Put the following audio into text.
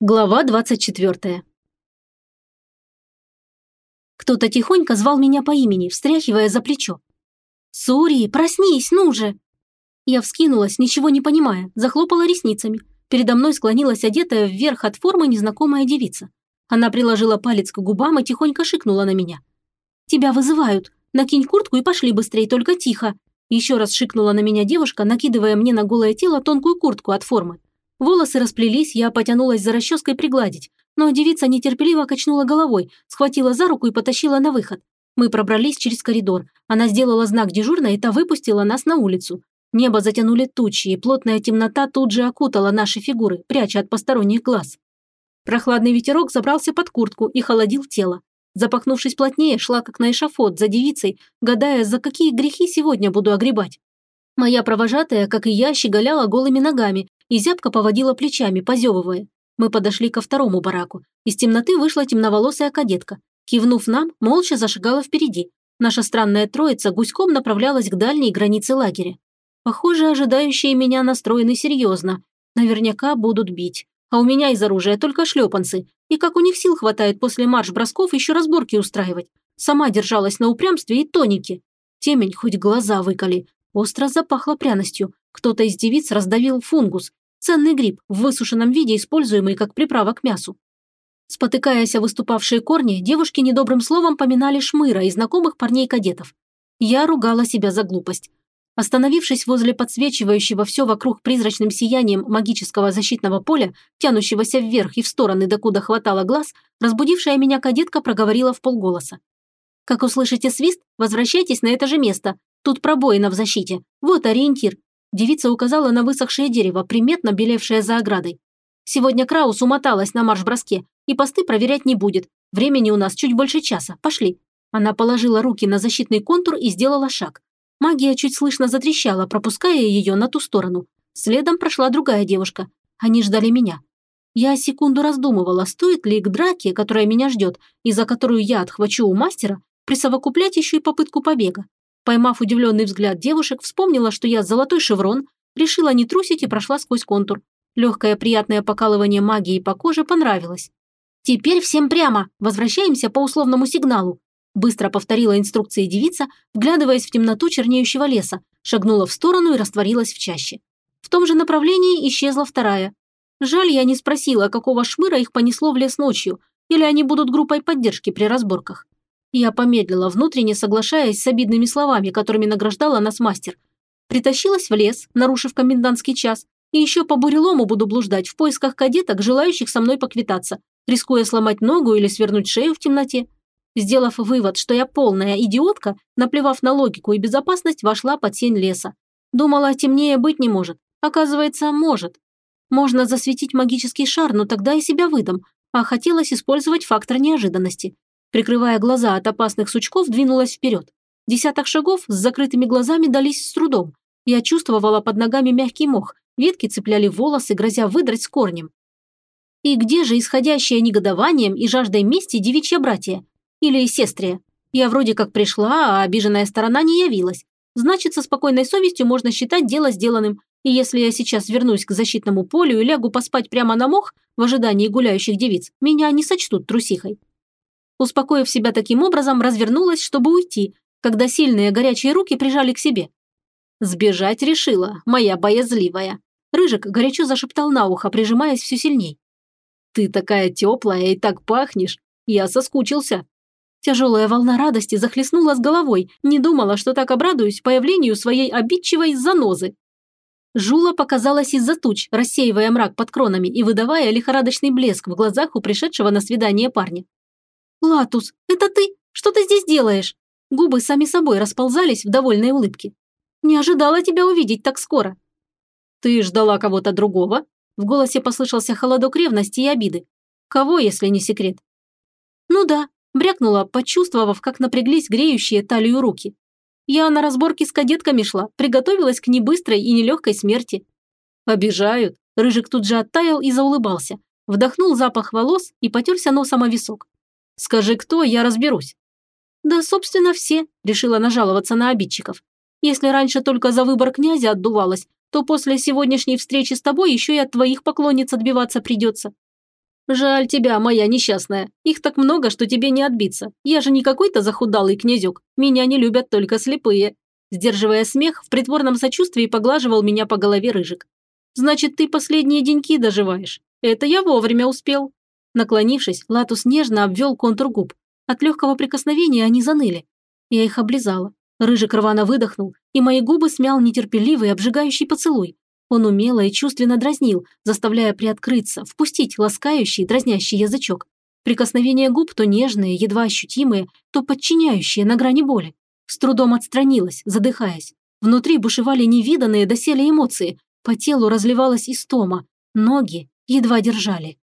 Глава 24. Кто-то тихонько звал меня по имени, встряхивая за плечо. «Сури, проснись, ну же!» Я вскинулась, ничего не понимая, захлопала ресницами. Передо мной склонилась одетая вверх от формы незнакомая девица. Она приложила палец к губам и тихонько шикнула на меня. «Тебя вызывают. Накинь куртку и пошли быстрее, только тихо!» Еще раз шикнула на меня девушка, накидывая мне на голое тело тонкую куртку от формы. Волосы расплелись, я потянулась за расческой пригладить, но девица нетерпеливо качнула головой, схватила за руку и потащила на выход. Мы пробрались через коридор. Она сделала знак дежурной, и та выпустила нас на улицу. Небо затянули тучи, и плотная темнота тут же окутала наши фигуры, пряча от посторонних глаз. Прохладный ветерок забрался под куртку и холодил тело. Запахнувшись плотнее, шла как на эшафот за девицей, гадая, за какие грехи сегодня буду огребать. Моя провожатая, как и я, щеголяла голыми ногами и зябко поводила плечами, позевывая. Мы подошли ко второму бараку. Из темноты вышла темноволосая кадетка. Кивнув нам, молча зашагала впереди. Наша странная троица гуськом направлялась к дальней границе лагеря. Похоже, ожидающие меня настроены серьезно. Наверняка будут бить. А у меня из оружия только шлепанцы. И как у них сил хватает после марш-бросков еще разборки устраивать. Сама держалась на упрямстве и тонике. Темень хоть глаза выколи, Остро запахло пряностью. Кто-то из девиц раздавил фунгус, ценный гриб, в высушенном виде используемый как приправа к мясу. Спотыкаясь о выступавшие корни, девушки недобрым словом поминали шмыра и знакомых парней-кадетов. Я ругала себя за глупость. Остановившись возле подсвечивающего все вокруг призрачным сиянием магического защитного поля, тянущегося вверх и в стороны, докуда хватало глаз, разбудившая меня кадетка проговорила в полголоса. «Как услышите свист, возвращайтесь на это же место. Тут пробоина в защите. Вот ориентир». Девица указала на высохшее дерево, приметно белевшее за оградой. «Сегодня Краус умоталась на марш-броске, и посты проверять не будет. Времени у нас чуть больше часа. Пошли». Она положила руки на защитный контур и сделала шаг. Магия чуть слышно затрещала, пропуская ее на ту сторону. Следом прошла другая девушка. Они ждали меня. Я секунду раздумывала, стоит ли к драке, которая меня ждет, и за которую я отхвачу у мастера, присовокуплять еще и попытку побега. Поймав удивленный взгляд девушек, вспомнила, что я золотой шеврон, решила не трусить и прошла сквозь контур. Легкое приятное покалывание магии по коже понравилось. «Теперь всем прямо! Возвращаемся по условному сигналу!» Быстро повторила инструкции девица, вглядываясь в темноту чернеющего леса, шагнула в сторону и растворилась в чаще. В том же направлении исчезла вторая. Жаль, я не спросила, какого шмыра их понесло в лес ночью, или они будут группой поддержки при разборках. Я помедлила, внутренне соглашаясь с обидными словами, которыми награждала нас мастер. Притащилась в лес, нарушив комендантский час, и еще по бурелому буду блуждать в поисках кадеток, желающих со мной поквитаться, рискуя сломать ногу или свернуть шею в темноте. Сделав вывод, что я полная идиотка, наплевав на логику и безопасность, вошла под сень леса. Думала, темнее быть не может. Оказывается, может. Можно засветить магический шар, но тогда я себя выдам, а хотелось использовать фактор неожиданности. Прикрывая глаза от опасных сучков, двинулась вперед. Десяток шагов с закрытыми глазами дались с трудом. Я чувствовала под ногами мягкий мох, ветки цепляли волосы, грозя выдрать с корнем. И где же исходящее негодованием и жаждой мести девичья братья? Или сестрия? Я вроде как пришла, а обиженная сторона не явилась. Значит, со спокойной совестью можно считать дело сделанным. И если я сейчас вернусь к защитному полю и лягу поспать прямо на мох в ожидании гуляющих девиц, меня не сочтут трусихой. Успокоив себя таким образом, развернулась, чтобы уйти, когда сильные горячие руки прижали к себе. «Сбежать решила, моя боязливая». Рыжик горячо зашептал на ухо, прижимаясь все сильней. «Ты такая теплая и так пахнешь. Я соскучился». Тяжелая волна радости захлестнула с головой, не думала, что так обрадуюсь появлению своей обидчивой занозы. Жула показалась из-за туч, рассеивая мрак под кронами и выдавая лихорадочный блеск в глазах у пришедшего на свидание парня. «Латус, это ты? Что ты здесь делаешь?» Губы сами собой расползались в довольной улыбке. «Не ожидала тебя увидеть так скоро». «Ты ждала кого-то другого?» В голосе послышался холодок ревности и обиды. «Кого, если не секрет?» «Ну да», – брякнула, почувствовав, как напряглись греющие талию руки. «Я на разборке с кадетками шла, приготовилась к небыстрой и нелегкой смерти». «Обижают», – Рыжик тут же оттаял и заулыбался. Вдохнул запах волос и потерся носом о висок. Скажи, кто, я разберусь». «Да, собственно, все», – решила нажаловаться на обидчиков. «Если раньше только за выбор князя отдувалась, то после сегодняшней встречи с тобой еще и от твоих поклонниц отбиваться придется». «Жаль тебя, моя несчастная. Их так много, что тебе не отбиться. Я же не какой-то захудалый князюк. Меня не любят только слепые». Сдерживая смех, в притворном сочувствии поглаживал меня по голове рыжик. «Значит, ты последние деньки доживаешь. Это я вовремя успел». Наклонившись, Латус нежно обвел контур губ. От легкого прикосновения они заныли. Я их облизала. Рыжик рвано выдохнул, и мои губы смял нетерпеливый, обжигающий поцелуй. Он умело и чувственно дразнил, заставляя приоткрыться, впустить ласкающий, дразнящий язычок. Прикосновения губ то нежные, едва ощутимые, то подчиняющие на грани боли. С трудом отстранилась, задыхаясь. Внутри бушевали невиданные доселе эмоции. По телу разливалась истома. Ноги едва держали.